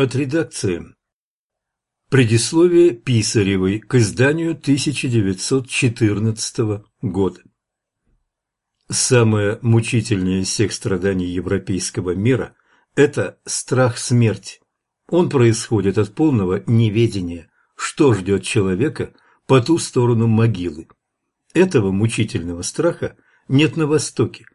От редакции. Предисловие Писаревой к изданию 1914 года. Самое мучительное из всех страданий европейского мира – это страх смерти. Он происходит от полного неведения, что ждет человека по ту сторону могилы. Этого мучительного страха нет на Востоке.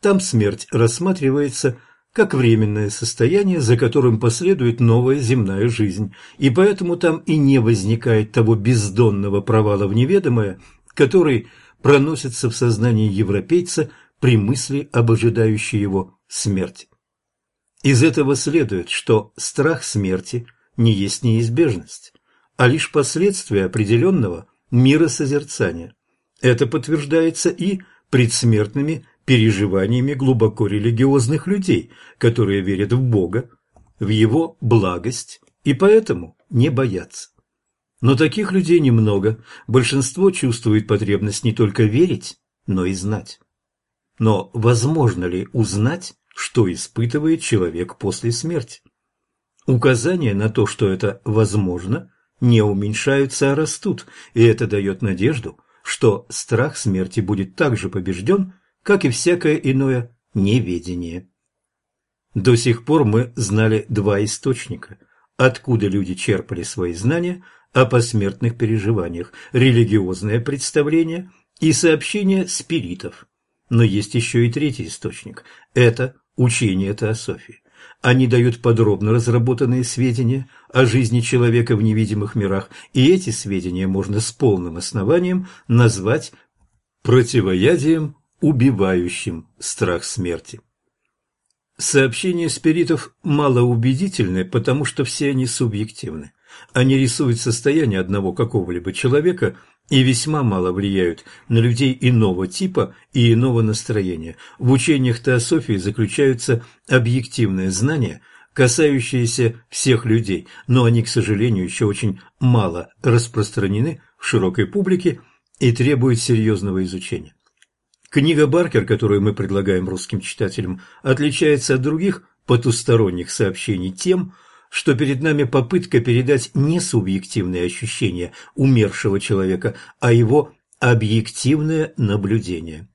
Там смерть рассматривается как временное состояние, за которым последует новая земная жизнь, и поэтому там и не возникает того бездонного провала в неведомое, который проносится в сознании европейца при мысли об ожидающей его смерти. Из этого следует, что страх смерти не есть неизбежность, а лишь последствие определенного миросозерцания. Это подтверждается и предсмертными переживаниями глубоко религиозных людей, которые верят в Бога, в Его благость и поэтому не боятся. Но таких людей немного, большинство чувствует потребность не только верить, но и знать. Но возможно ли узнать, что испытывает человек после смерти? Указания на то, что это возможно, не уменьшаются, а растут, и это дает надежду, что страх смерти будет также побежден, как и всякое иное неведение. До сих пор мы знали два источника, откуда люди черпали свои знания о посмертных переживаниях, религиозное представление и сообщения спиритов. Но есть еще и третий источник – это учение теософии. Они дают подробно разработанные сведения о жизни человека в невидимых мирах, и эти сведения можно с полным основанием назвать противоядием убивающим страх смерти. Сообщения спиритов малоубедительны, потому что все они субъективны. Они рисуют состояние одного какого-либо человека и весьма мало влияют на людей иного типа и иного настроения. В учениях теософии заключаются объективные знания, касающиеся всех людей, но они, к сожалению, еще очень мало распространены в широкой публике и требуют серьезного изучения. Книга Баркер, которую мы предлагаем русским читателям, отличается от других потусторонних сообщений тем, что перед нами попытка передать не субъективные ощущения умершего человека, а его объективное наблюдение.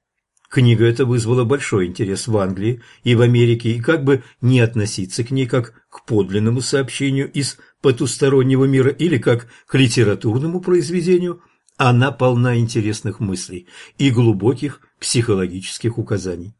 Книга эта вызвала большой интерес в Англии и в Америке, и как бы не относиться к ней как к подлинному сообщению из потустороннего мира или как к литературному произведению – она полна интересных мыслей и глубоких психологических указаний.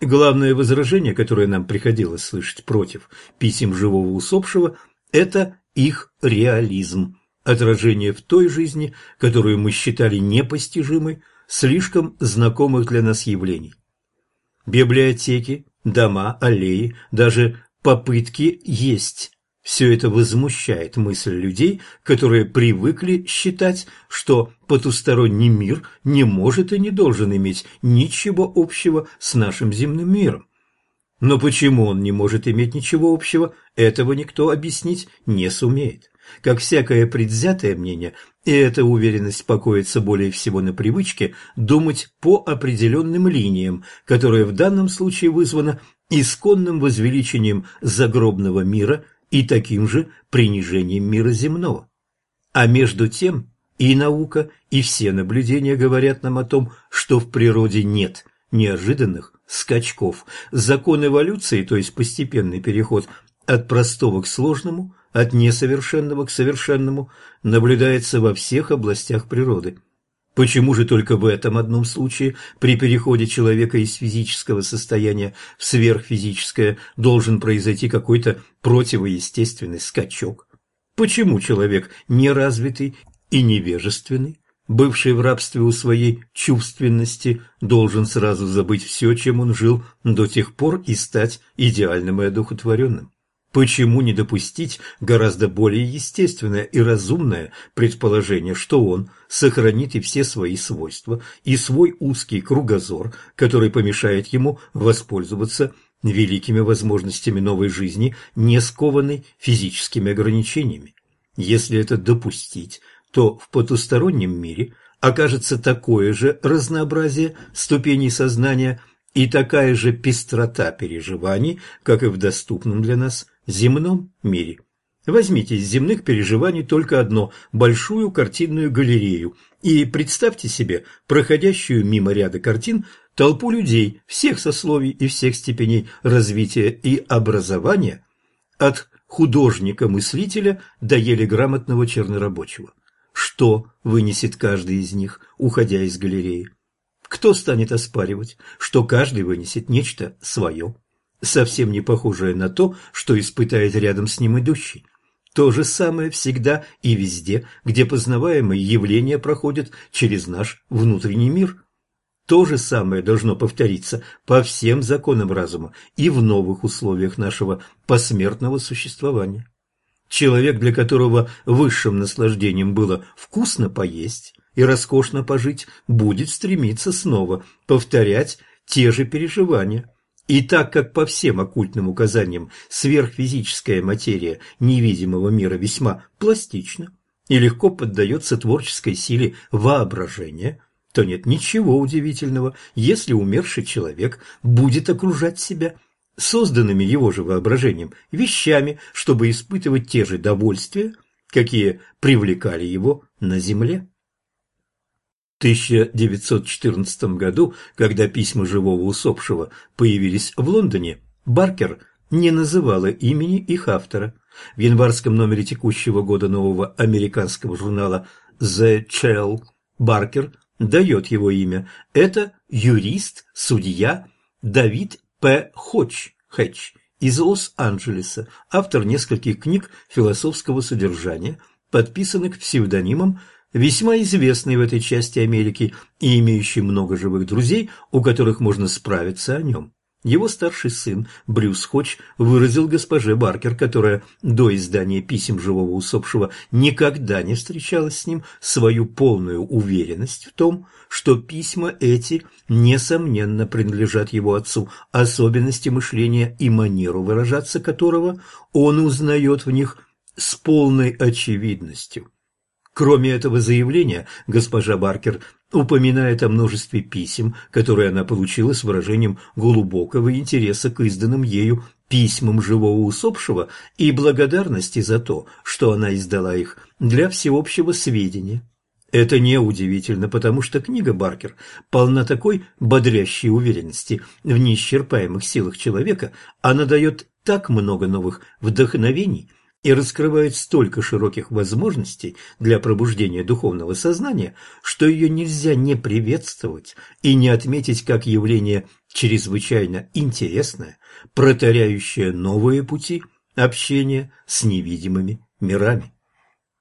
Главное возражение, которое нам приходилось слышать против писем живого усопшего, это их реализм, отражение в той жизни, которую мы считали непостижимой, слишком знакомых для нас явлений. Библиотеки, дома, аллеи, даже попытки есть все это возмущает мысль людей, которые привыкли считать, что потусторонний мир не может и не должен иметь ничего общего с нашим земным миром. Но почему он не может иметь ничего общего, этого никто объяснить не сумеет. Как всякое предвзятое мнение, и эта уверенность покоится более всего на привычке думать по определенным линиям, которая в данном случае вызвана исконным возвеличением загробного мира – и таким же принижением мира земного. А между тем и наука, и все наблюдения говорят нам о том, что в природе нет неожиданных скачков. Закон эволюции, то есть постепенный переход от простого к сложному, от несовершенного к совершенному, наблюдается во всех областях природы – Почему же только в этом одном случае при переходе человека из физического состояния в сверхфизическое должен произойти какой-то противоестественный скачок? Почему человек неразвитый и невежественный, бывший в рабстве у своей чувственности, должен сразу забыть все, чем он жил до тех пор и стать идеальным и одухотворенным? Почему не допустить гораздо более естественное и разумное предположение, что он сохранит и все свои свойства, и свой узкий кругозор, который помешает ему воспользоваться великими возможностями новой жизни, не скованной физическими ограничениями? Если это допустить, то в потустороннем мире окажется такое же разнообразие ступеней сознания и такая же пестрота переживаний, как и в доступном для нас земном мире. Возьмите из земных переживаний только одно – большую картинную галерею и представьте себе проходящую мимо ряда картин толпу людей всех сословий и всех степеней развития и образования, от художника-мыслителя до еле грамотного чернорабочего. Что вынесет каждый из них, уходя из галереи? Кто станет оспаривать, что каждый вынесет нечто свое, совсем не похожее на то, что испытает рядом с ним идущий? То же самое всегда и везде, где познаваемые явления проходят через наш внутренний мир. То же самое должно повториться по всем законам разума и в новых условиях нашего посмертного существования. Человек, для которого высшим наслаждением было вкусно поесть, и роскошно пожить, будет стремиться снова повторять те же переживания. И так как по всем оккультным указаниям сверхфизическая материя невидимого мира весьма пластична и легко поддается творческой силе воображения, то нет ничего удивительного, если умерший человек будет окружать себя созданными его же воображением вещами, чтобы испытывать те же довольствия, какие привлекали его на земле. 1914 году, когда письма живого усопшего появились в Лондоне, Баркер не называла имени их автора. В январском номере текущего года нового американского журнала «The Chell» Баркер дает его имя. Это юрист, судья Давид П. Хоч, Хэтч из Лос-Анджелеса, автор нескольких книг философского содержания, подписанных псевдонимом весьма известный в этой части Америки и имеющий много живых друзей, у которых можно справиться о нем. Его старший сын Брюс Хоч выразил госпоже Баркер, которая до издания писем живого усопшего никогда не встречалась с ним, свою полную уверенность в том, что письма эти, несомненно, принадлежат его отцу, особенности мышления и манеру выражаться которого он узнает в них с полной очевидностью. Кроме этого заявления, госпожа Баркер упоминает о множестве писем, которые она получила с выражением глубокого интереса к изданным ею письмам живого усопшего и благодарности за то, что она издала их для всеобщего сведения. Это неудивительно, потому что книга Баркер полна такой бодрящей уверенности в неисчерпаемых силах человека, она дает так много новых вдохновений – и раскрывает столько широких возможностей для пробуждения духовного сознания, что ее нельзя не приветствовать и не отметить как явление чрезвычайно интересное, протаряющее новые пути общения с невидимыми мирами.